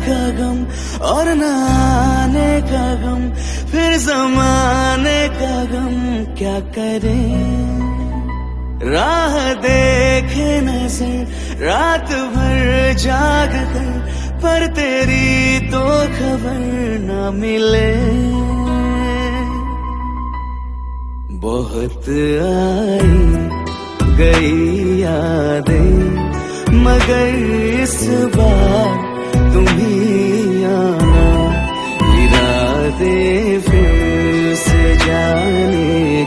का गम और नाने का गम फिर जमाने का गम क्या करें? राह देखे नज़र रात भर जाग कर, पर तेरी तो खबर न मिले। बहुत आई गई यादें, मगर इस बार Melanie.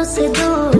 procedura.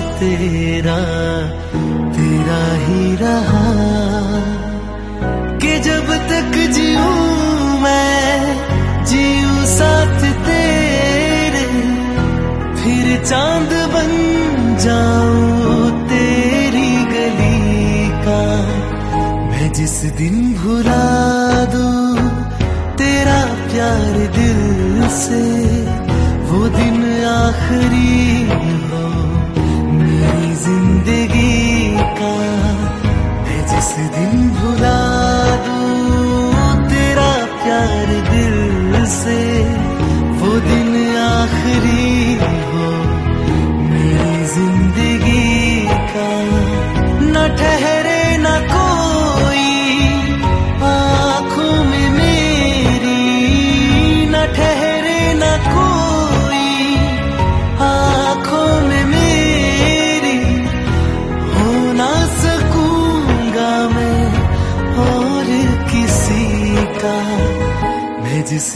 तेरा तेरा ही रहा। कि जब तक जीऊं मैं, जीऊं साथ तेरे, फिर चाँद बन जाऊ तेरी गली का। मैं जिस दिन भुला दू तेरा प्यार दिल से, वो दिन आखिरी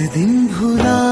दिन भुला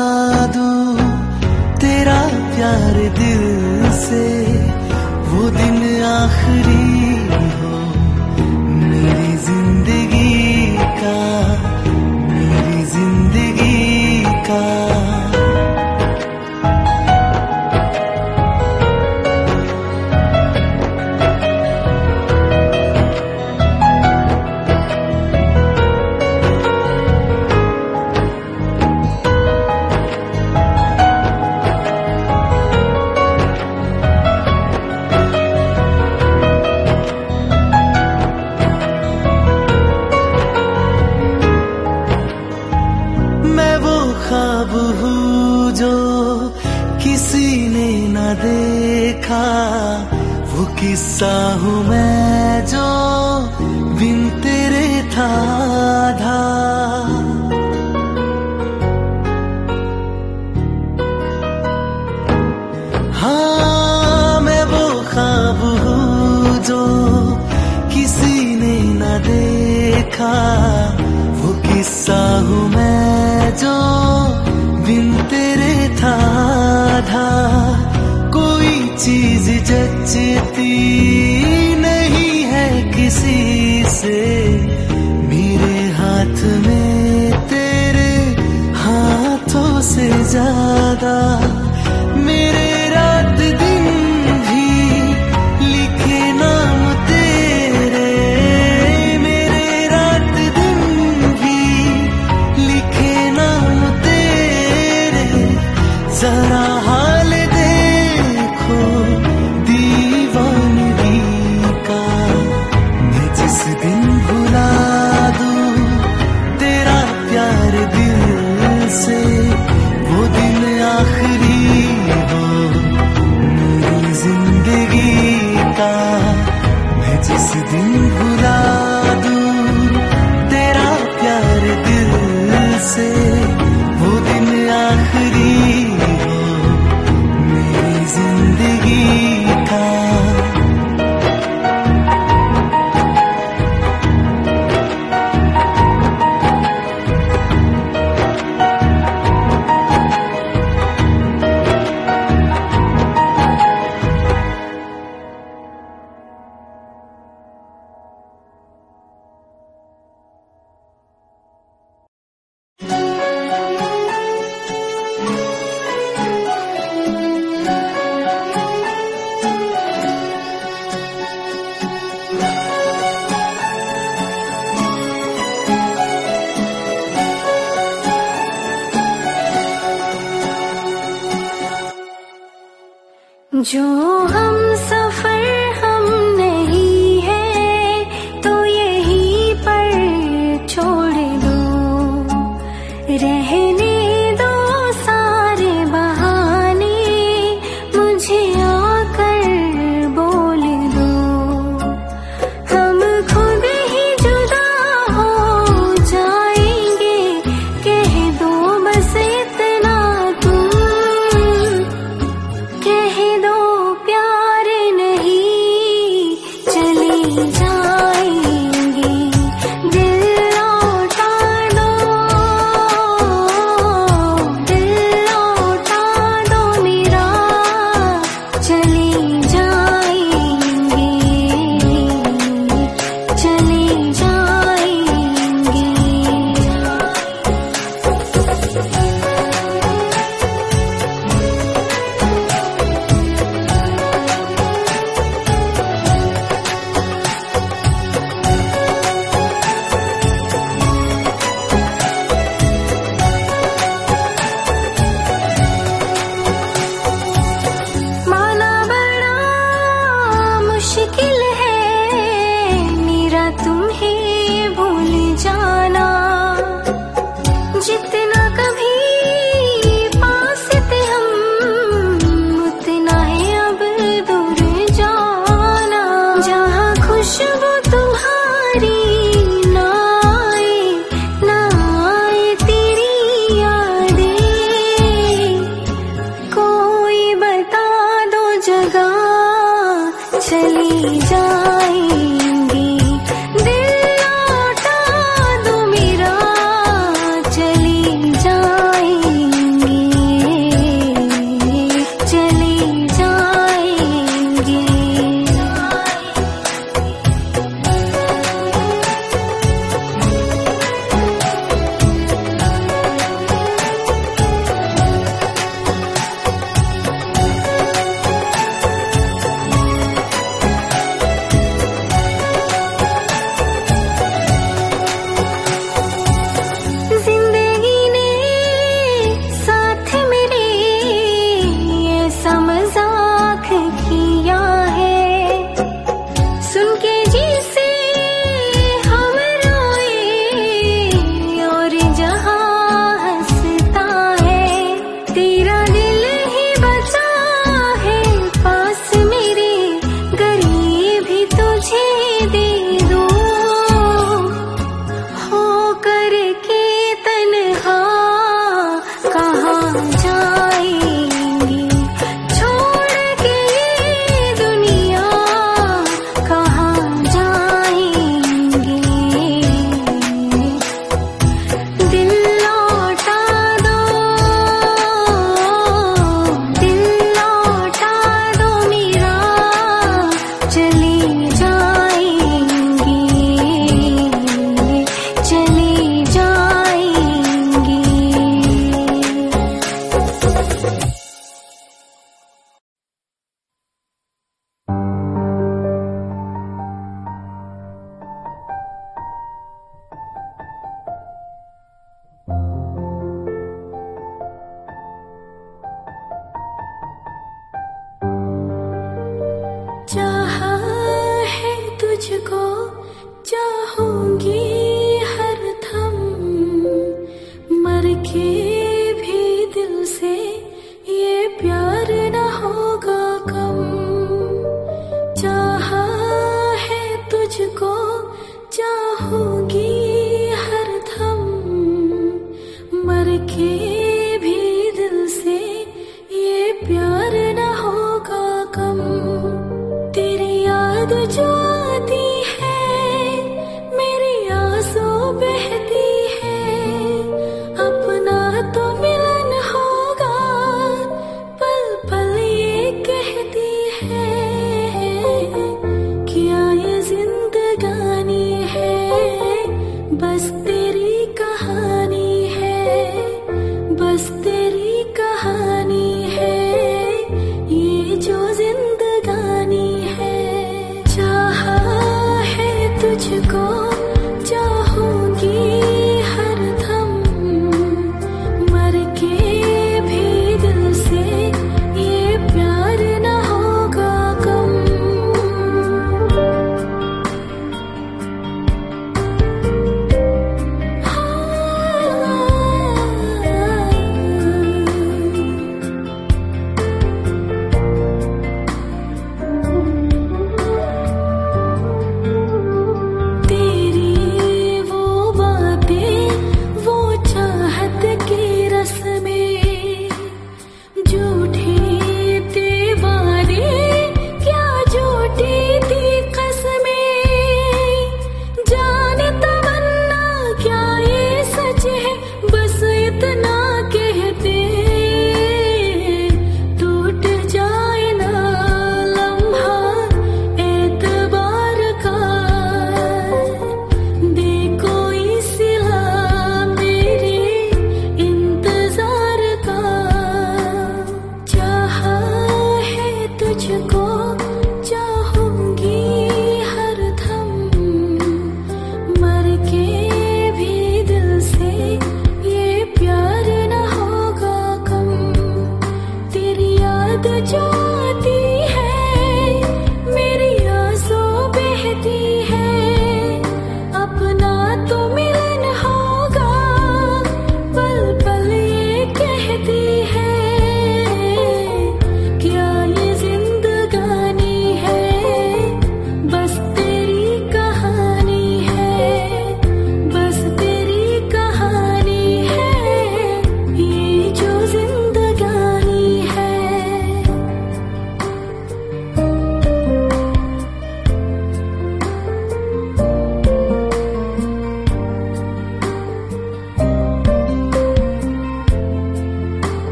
keep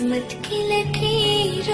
किस्मत की लकीर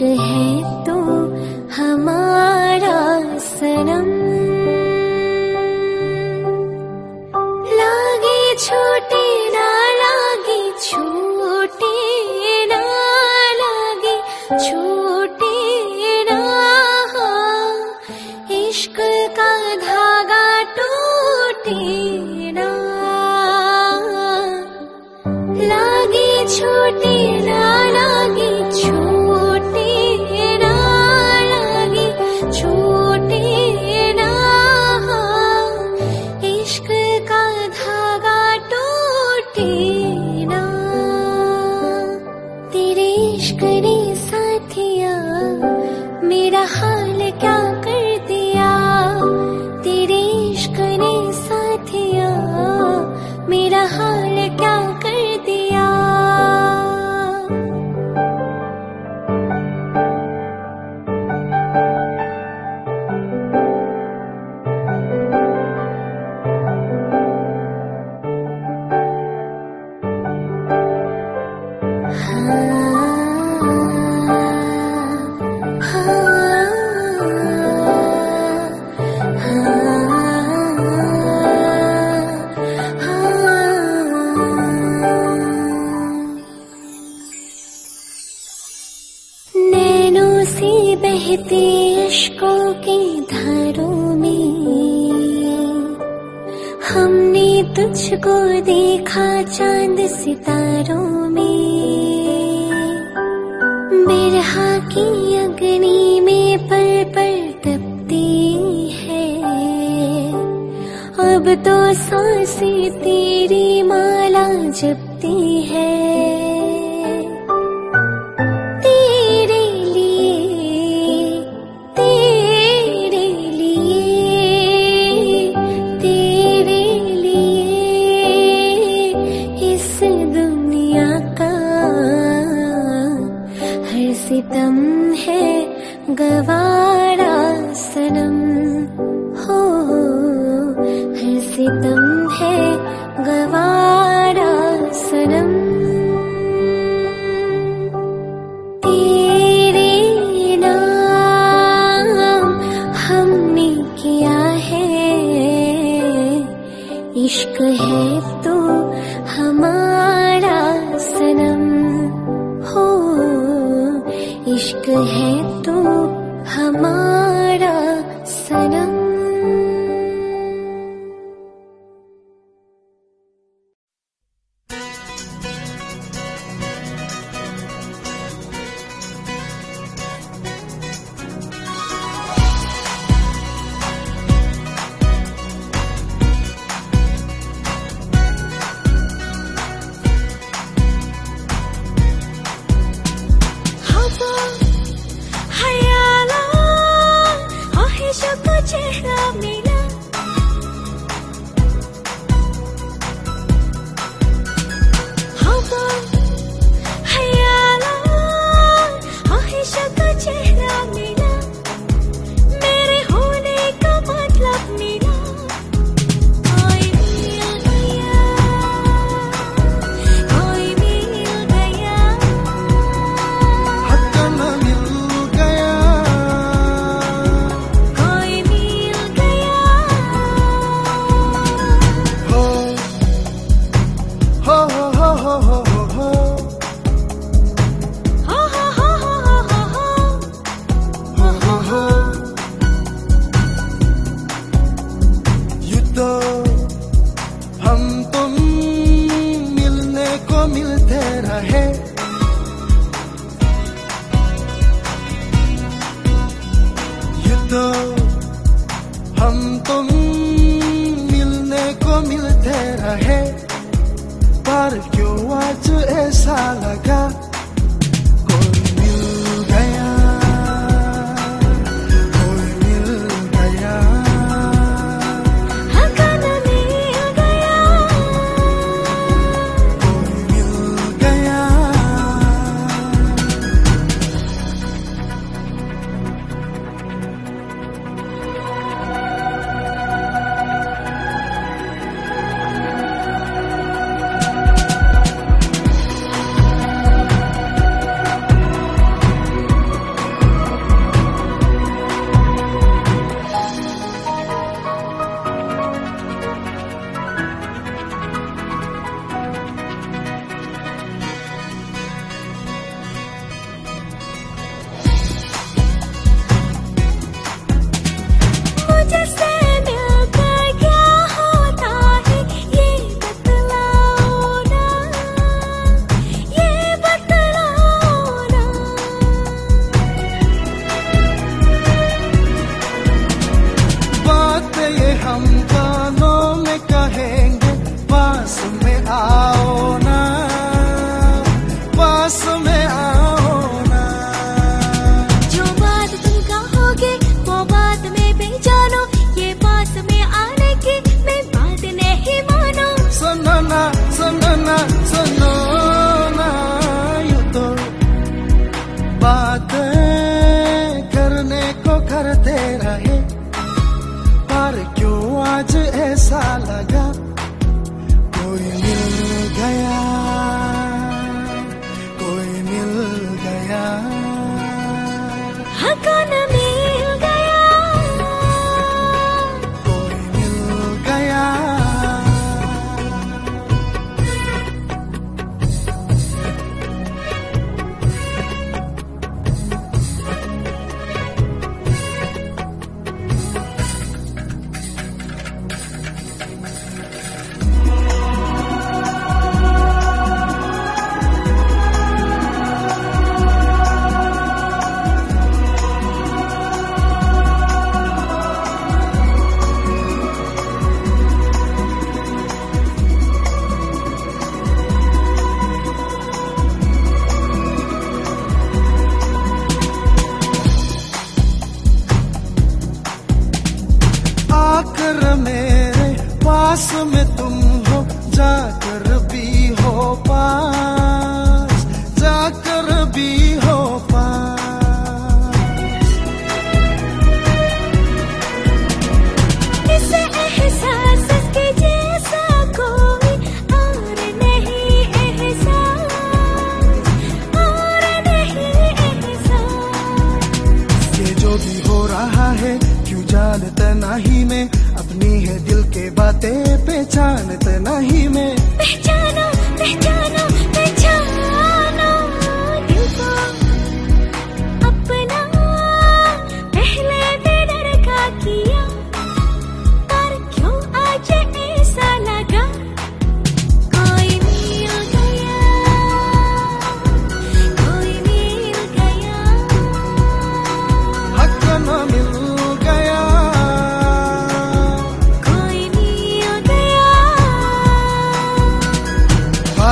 है तो हमारा सनम। मैंने तुझको देखा चाँद सितारों में। बिरहा की अग्नि में पल पल तपती है। अब तो साँसें तेरी माला जब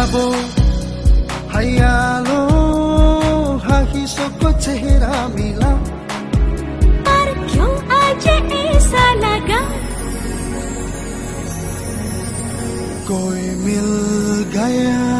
ख्वाबों हयालों ख्वाहिशों को चेहरा मिला पर क्यों आज ऐसा लगा कोई मिल गया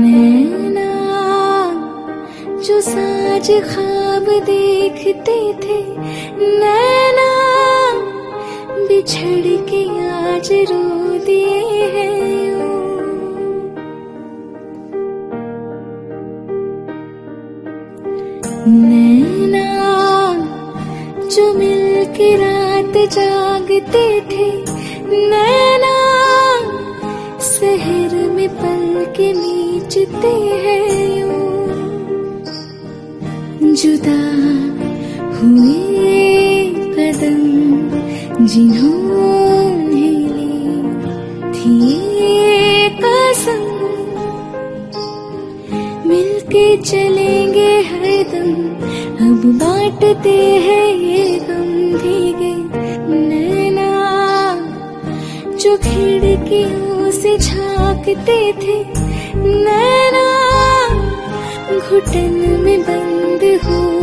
नैना, जो साज देखते थे। नैना, बिछड़ के आज रो दिए नैना, जो मिल के रात जागते थे। नैना, शहर में पल के लिए बजते हैं जुदा हुए कदम जिन्होंने थी कसम, मिलके चलेंगे हरदम अब बांटते हैं ये गम भीगे नैना। जो खिड़कियों से झांकते थे नैना घुटन में बंद हूँ